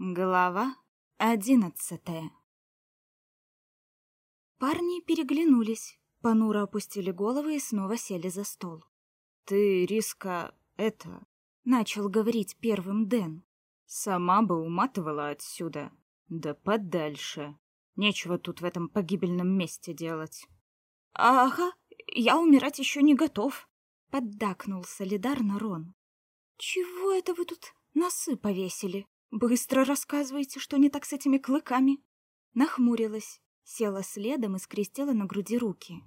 Глава одиннадцатая Парни переглянулись, понуро опустили головы и снова сели за стол. «Ты, Риска, это...» — начал говорить первым Дэн. «Сама бы уматывала отсюда. Да подальше. Нечего тут в этом погибельном месте делать». «Ага, я умирать еще не готов», — поддакнул солидарно Рон. «Чего это вы тут носы повесили?» Быстро рассказывайте, что не так с этими клыками. Нахмурилась, села следом и скрестила на груди руки.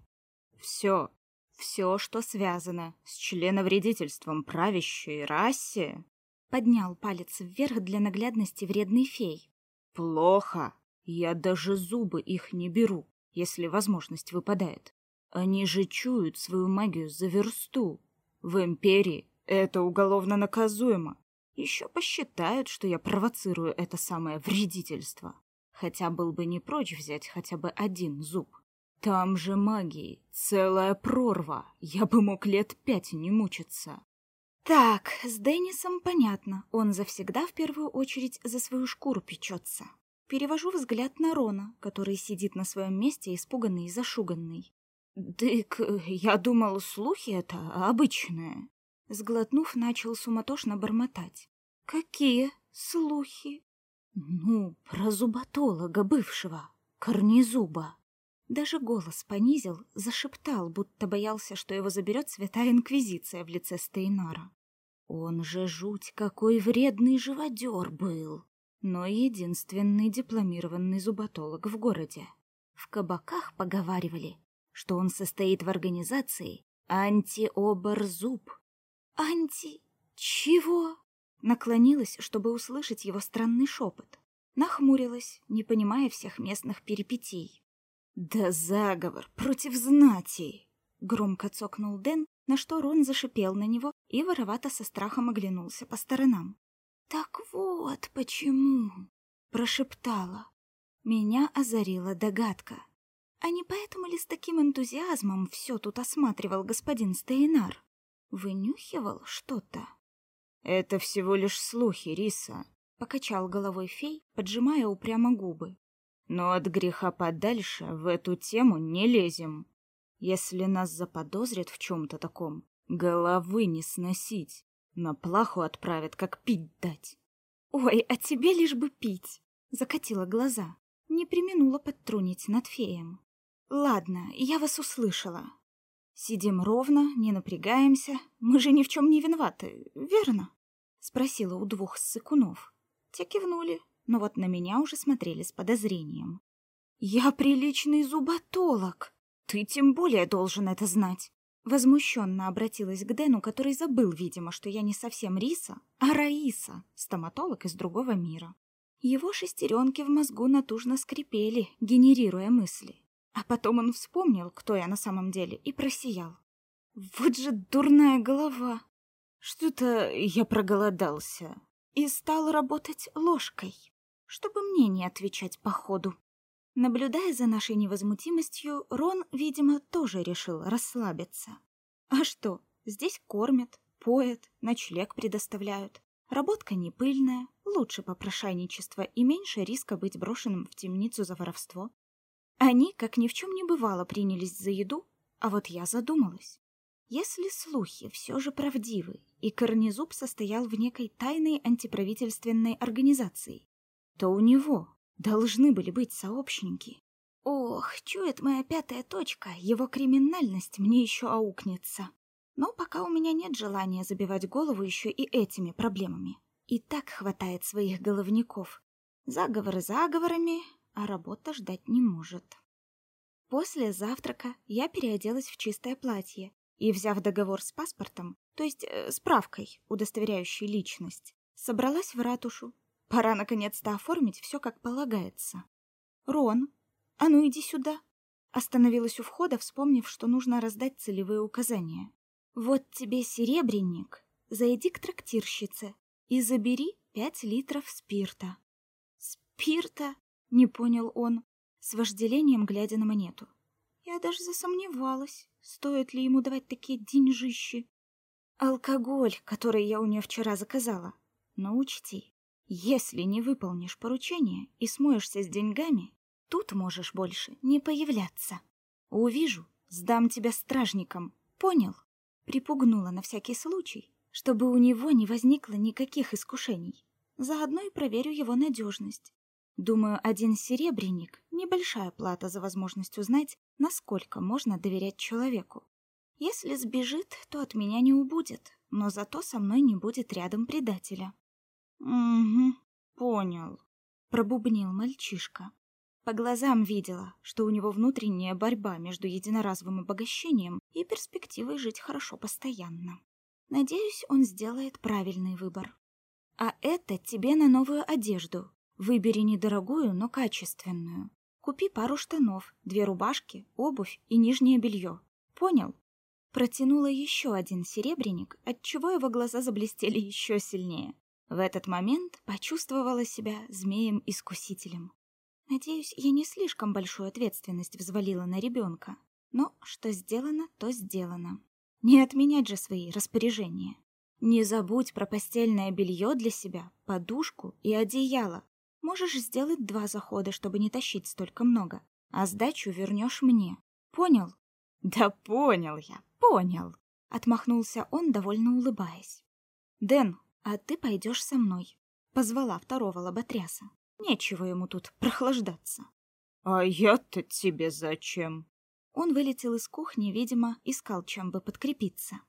Все, все, что связано с членовредительством правящей расе, поднял палец вверх для наглядности вредный фей. Плохо. Я даже зубы их не беру, если возможность выпадает. Они же чуют свою магию за версту. В империи это уголовно наказуемо. Еще посчитают, что я провоцирую это самое вредительство. Хотя был бы не прочь взять хотя бы один зуб. Там же магии, целая прорва. Я бы мог лет пять не мучиться. Так, с Деннисом понятно. Он завсегда в первую очередь за свою шкуру печется. Перевожу взгляд на Рона, который сидит на своем месте, испуганный и зашуганный. «Дык, я думал, слухи это обычные». Сглотнув, начал суматошно бормотать. Какие слухи? Ну, про зуботолога бывшего, Корнезуба. Даже голос понизил, зашептал, будто боялся, что его заберет святая инквизиция в лице Стейнара. Он же жуть какой вредный живодер был, но единственный дипломированный зуботолог в городе. В кабаках поговаривали, что он состоит в организации антиоборзуб. Анти... чего? Наклонилась, чтобы услышать его странный шепот. Нахмурилась, не понимая всех местных перипетий. «Да заговор против знати!» Громко цокнул Дэн, на что Рон зашипел на него и воровато со страхом оглянулся по сторонам. «Так вот почему!» — прошептала. Меня озарила догадка. А не поэтому ли с таким энтузиазмом все тут осматривал господин Стейнар? Вынюхивал что-то? Это всего лишь слухи, Риса, покачал головой фей, поджимая упрямо губы. Но от греха подальше в эту тему не лезем. Если нас заподозрят в чем то таком, головы не сносить. На плаху отправят, как пить дать. Ой, а тебе лишь бы пить, закатила глаза. Не применула подтрунить над феем. Ладно, я вас услышала. Сидим ровно, не напрягаемся. Мы же ни в чем не виноваты, верно? Спросила у двух ссыкунов. Те кивнули, но вот на меня уже смотрели с подозрением. Я приличный зуботолог. Ты тем более должен это знать. Возмущенно обратилась к Дэну, который забыл, видимо, что я не совсем Риса, а Раиса, стоматолог из другого мира. Его шестеренки в мозгу натужно скрипели, генерируя мысли. А потом он вспомнил, кто я на самом деле, и просиял. Вот же дурная голова. Что-то я проголодался и стал работать ложкой, чтобы мне не отвечать по ходу. Наблюдая за нашей невозмутимостью, Рон, видимо, тоже решил расслабиться. А что, здесь кормят, поят, ночлег предоставляют. Работка не пыльная, лучше попрошайничества и меньше риска быть брошенным в темницу за воровство. Они, как ни в чем не бывало, принялись за еду, а вот я задумалась. Если слухи все же правдивы, и Корнезуб состоял в некой тайной антиправительственной организации, то у него должны были быть сообщники. Ох, чует моя пятая точка, его криминальность мне еще аукнется. Но пока у меня нет желания забивать голову еще и этими проблемами. И так хватает своих головников. Заговоры заговорами, а работа ждать не может. После завтрака я переоделась в чистое платье и, взяв договор с паспортом, то есть э, справкой, удостоверяющей личность, собралась в ратушу. Пора наконец-то оформить все как полагается. Рон, а ну иди сюда. Остановилась у входа, вспомнив, что нужно раздать целевые указания. Вот тебе серебряник. Зайди к трактирщице и забери пять литров спирта. Спирта? Не понял он, с вожделением глядя на монету. Я даже засомневалась, стоит ли ему давать такие деньжищи. Алкоголь, который я у нее вчера заказала. Но учти, Если не выполнишь поручение и смоешься с деньгами, тут можешь больше не появляться. Увижу, сдам тебя стражникам. Понял? Припугнула на всякий случай, чтобы у него не возникло никаких искушений. Заодно и проверю его надежность. Думаю, один серебряник — небольшая плата за возможность узнать, насколько можно доверять человеку. Если сбежит, то от меня не убудет, но зато со мной не будет рядом предателя. «Угу, понял», — пробубнил мальчишка. По глазам видела, что у него внутренняя борьба между единоразовым обогащением и перспективой жить хорошо постоянно. Надеюсь, он сделает правильный выбор. А это тебе на новую одежду. Выбери недорогую, но качественную. Купи пару штанов, две рубашки, обувь и нижнее белье. Понял? Протянула еще один серебряник, отчего его глаза заблестели еще сильнее. В этот момент почувствовала себя змеем-искусителем. Надеюсь, я не слишком большую ответственность взвалила на ребенка. Но что сделано, то сделано. Не отменять же свои распоряжения. Не забудь про постельное белье для себя, подушку и одеяло. Можешь сделать два захода, чтобы не тащить столько много, а сдачу вернешь мне. Понял? Да понял я, понял. Отмахнулся он, довольно улыбаясь. Дэн, а ты пойдешь со мной. Позвала второго лоботряса. Нечего ему тут прохлаждаться. А я-то тебе зачем? Он вылетел из кухни, видимо, искал, чем бы подкрепиться.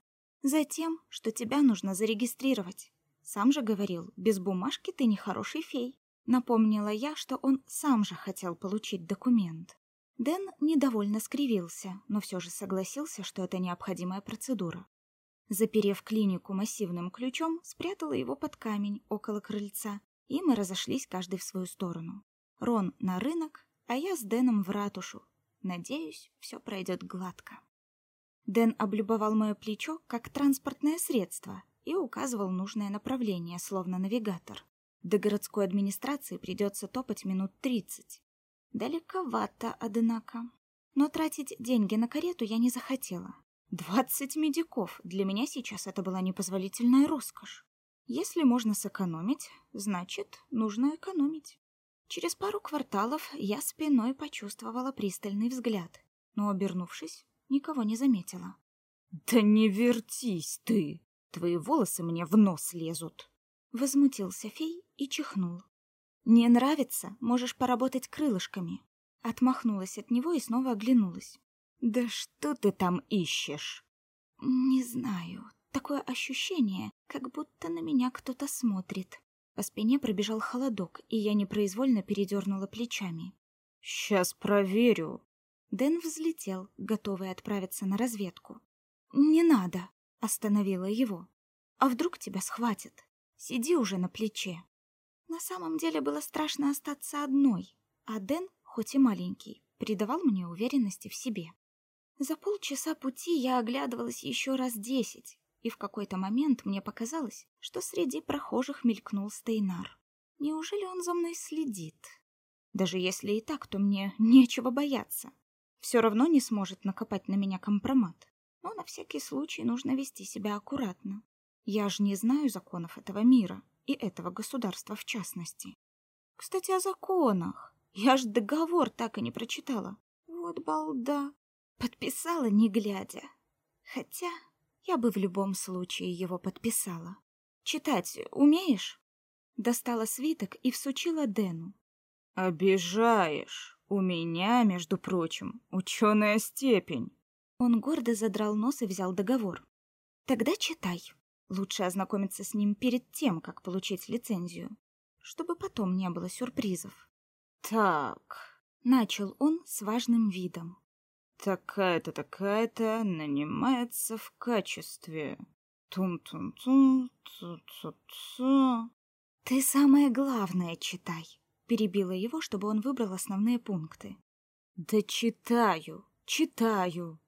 Затем, что тебя нужно зарегистрировать. Сам же говорил, без бумажки ты не хороший фей. Напомнила я, что он сам же хотел получить документ. Дэн недовольно скривился, но все же согласился, что это необходимая процедура. Заперев клинику массивным ключом, спрятала его под камень около крыльца, и мы разошлись каждый в свою сторону. Рон на рынок, а я с Дэном в ратушу. Надеюсь, все пройдет гладко. Дэн облюбовал мое плечо как транспортное средство и указывал нужное направление, словно навигатор. До городской администрации придется топать минут тридцать. Далековато, однако. Но тратить деньги на карету я не захотела. Двадцать медиков. Для меня сейчас это была непозволительная роскошь. Если можно сэкономить, значит, нужно экономить. Через пару кварталов я спиной почувствовала пристальный взгляд, но, обернувшись, никого не заметила. «Да не вертись ты! Твои волосы мне в нос лезут!» Возмутился фей и чихнул. «Не нравится? Можешь поработать крылышками». Отмахнулась от него и снова оглянулась. «Да что ты там ищешь?» «Не знаю. Такое ощущение, как будто на меня кто-то смотрит». По спине пробежал холодок, и я непроизвольно передернула плечами. «Сейчас проверю». Дэн взлетел, готовый отправиться на разведку. «Не надо», — остановила его. «А вдруг тебя схватят? Сиди уже на плече». На самом деле было страшно остаться одной, а Дэн, хоть и маленький, придавал мне уверенности в себе. За полчаса пути я оглядывалась еще раз десять, и в какой-то момент мне показалось, что среди прохожих мелькнул Стейнар. Неужели он за мной следит? Даже если и так, то мне нечего бояться. Все равно не сможет накопать на меня компромат. Но на всякий случай нужно вести себя аккуратно. Я же не знаю законов этого мира и этого государства в частности. Кстати, о законах. Я ж договор так и не прочитала. Вот балда. Подписала, не глядя. Хотя я бы в любом случае его подписала. Читать умеешь? Достала свиток и всучила Дэну. Обижаешь. У меня, между прочим, ученая степень. Он гордо задрал нос и взял договор. Тогда читай. Лучше ознакомиться с ним перед тем, как получить лицензию, чтобы потом не было сюрпризов. Так, начал он с важным видом. Такая-то, такая-то нанимается в качестве. Тун-тун-тун, ту-ту-ту. Ты самое главное читай, перебила его, чтобы он выбрал основные пункты. Да читаю, читаю.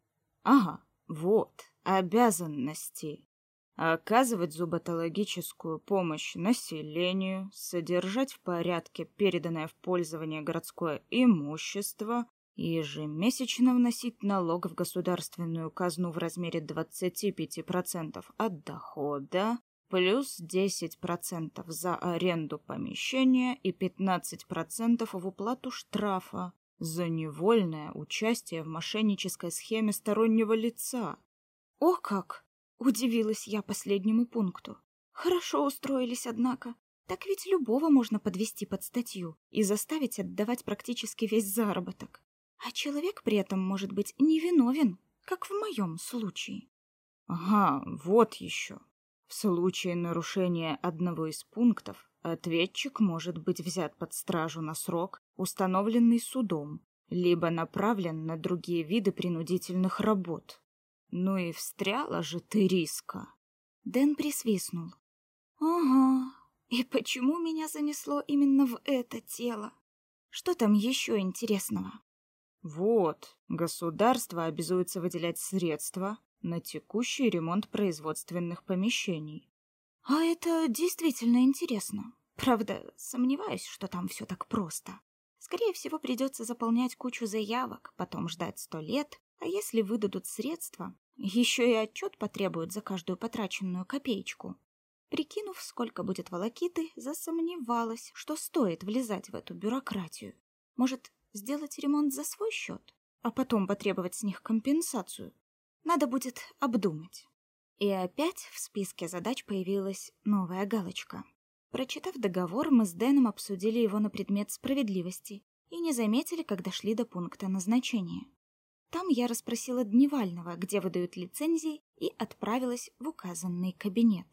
Ага, вот, обязанности оказывать зуботологическую помощь населению, содержать в порядке переданное в пользование городское имущество, ежемесячно вносить налог в государственную казну в размере 25% от дохода, плюс 10% за аренду помещения и 15% в уплату штрафа за невольное участие в мошеннической схеме стороннего лица. О как! Удивилась я последнему пункту. Хорошо устроились, однако. Так ведь любого можно подвести под статью и заставить отдавать практически весь заработок. А человек при этом может быть невиновен, как в моем случае. Ага, вот еще. В случае нарушения одного из пунктов ответчик может быть взят под стражу на срок, установленный судом, либо направлен на другие виды принудительных работ. Ну и встряла же ты риска. Дэн присвистнул. Ага. И почему меня занесло именно в это тело? Что там еще интересного? Вот, государство обязуется выделять средства на текущий ремонт производственных помещений. А это действительно интересно. Правда, сомневаюсь, что там все так просто. Скорее всего, придется заполнять кучу заявок, потом ждать сто лет, а если выдадут средства, еще и отчет потребуют за каждую потраченную копеечку. Прикинув, сколько будет волокиты, засомневалась, что стоит влезать в эту бюрократию. Может, сделать ремонт за свой счет, а потом потребовать с них компенсацию? Надо будет обдумать. И опять в списке задач появилась новая галочка. Прочитав договор, мы с Дэном обсудили его на предмет справедливости и не заметили, как дошли до пункта назначения. Там я расспросила Дневального, где выдают лицензии, и отправилась в указанный кабинет.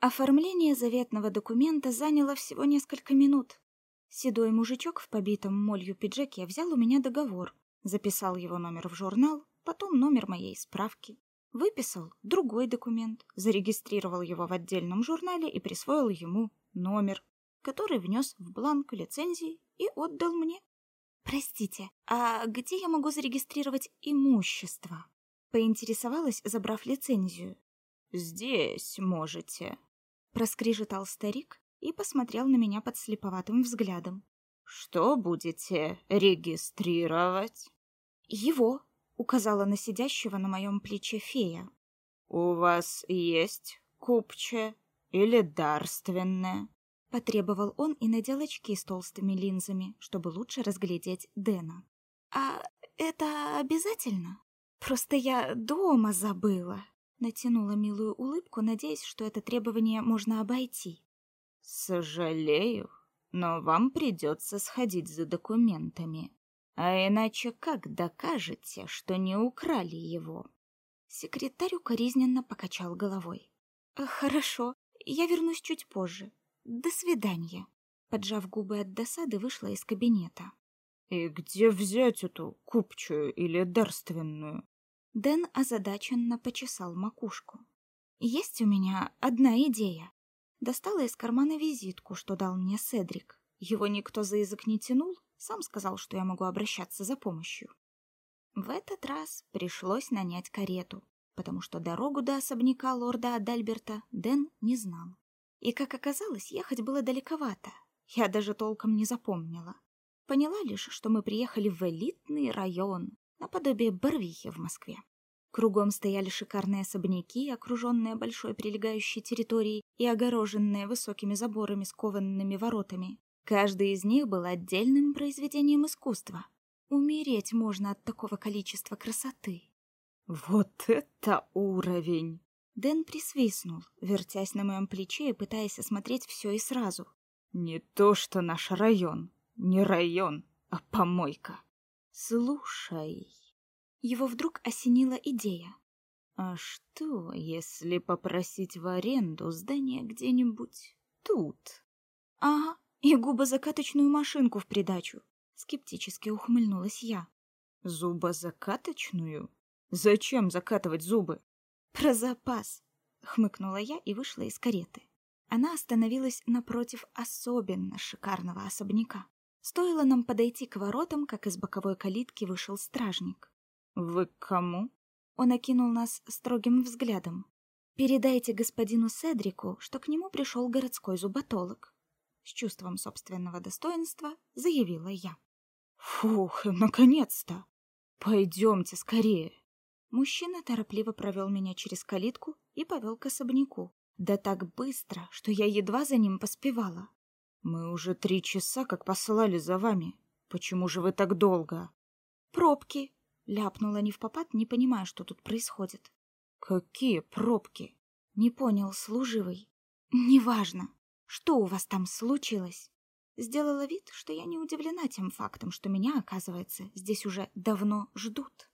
Оформление заветного документа заняло всего несколько минут. Седой мужичок в побитом молью пиджаке взял у меня договор, записал его номер в журнал, потом номер моей справки. Выписал другой документ, зарегистрировал его в отдельном журнале и присвоил ему номер, который внес в бланк лицензии и отдал мне. Простите, а где я могу зарегистрировать имущество? Поинтересовалась, забрав лицензию. Здесь можете, проскрежетал старик и посмотрел на меня под слеповатым взглядом. Что будете регистрировать? Его, указала на сидящего на моем плече фея. У вас есть купче или дарственное? Потребовал он и надел очки с толстыми линзами, чтобы лучше разглядеть Дэна. А это обязательно? Просто я дома забыла. Натянула милую улыбку, надеясь, что это требование можно обойти. Сожалею, но вам придется сходить за документами. А иначе как докажете, что не украли его? Секретарь укоризненно покачал головой. Хорошо, я вернусь чуть позже. До свидания. Поджав губы от досады, вышла из кабинета. И где взять эту купчую или дарственную? Дэн озадаченно почесал макушку. Есть у меня одна идея. Достала из кармана визитку, что дал мне Седрик. Его никто за язык не тянул, сам сказал, что я могу обращаться за помощью. В этот раз пришлось нанять карету, потому что дорогу до особняка лорда Адальберта Дэн не знал. И, как оказалось, ехать было далековато. Я даже толком не запомнила. Поняла лишь, что мы приехали в элитный район, наподобие Барвихи в Москве. Кругом стояли шикарные особняки, окруженные большой прилегающей территорией и огороженные высокими заборами с кованными воротами. Каждый из них был отдельным произведением искусства. Умереть можно от такого количества красоты. Вот это уровень! Дэн присвистнул, вертясь на моем плече и пытаясь осмотреть все и сразу. Не то что наш район, не район, а помойка. Слушай, его вдруг осенила идея. А что, если попросить в аренду здание где-нибудь тут? Ага, и губозакаточную машинку в придачу. Скептически ухмыльнулась я. Зубозакаточную? Зачем закатывать зубы? Про запас, хмыкнула я и вышла из кареты. Она остановилась напротив особенно шикарного особняка. Стоило нам подойти к воротам, как из боковой калитки вышел стражник. «Вы к кому?» Он окинул нас строгим взглядом. «Передайте господину Седрику, что к нему пришел городской зуботолог». С чувством собственного достоинства заявила я. «Фух, наконец-то! Пойдемте скорее!» Мужчина торопливо провел меня через калитку и повел к особняку, Да так быстро, что я едва за ним поспевала. Мы уже три часа как послали за вами. Почему же вы так долго? Пробки, ляпнула не в попад, не понимая, что тут происходит. Какие пробки? Не понял служивый. Неважно. Что у вас там случилось? Сделала вид, что я не удивлена тем фактом, что меня, оказывается, здесь уже давно ждут.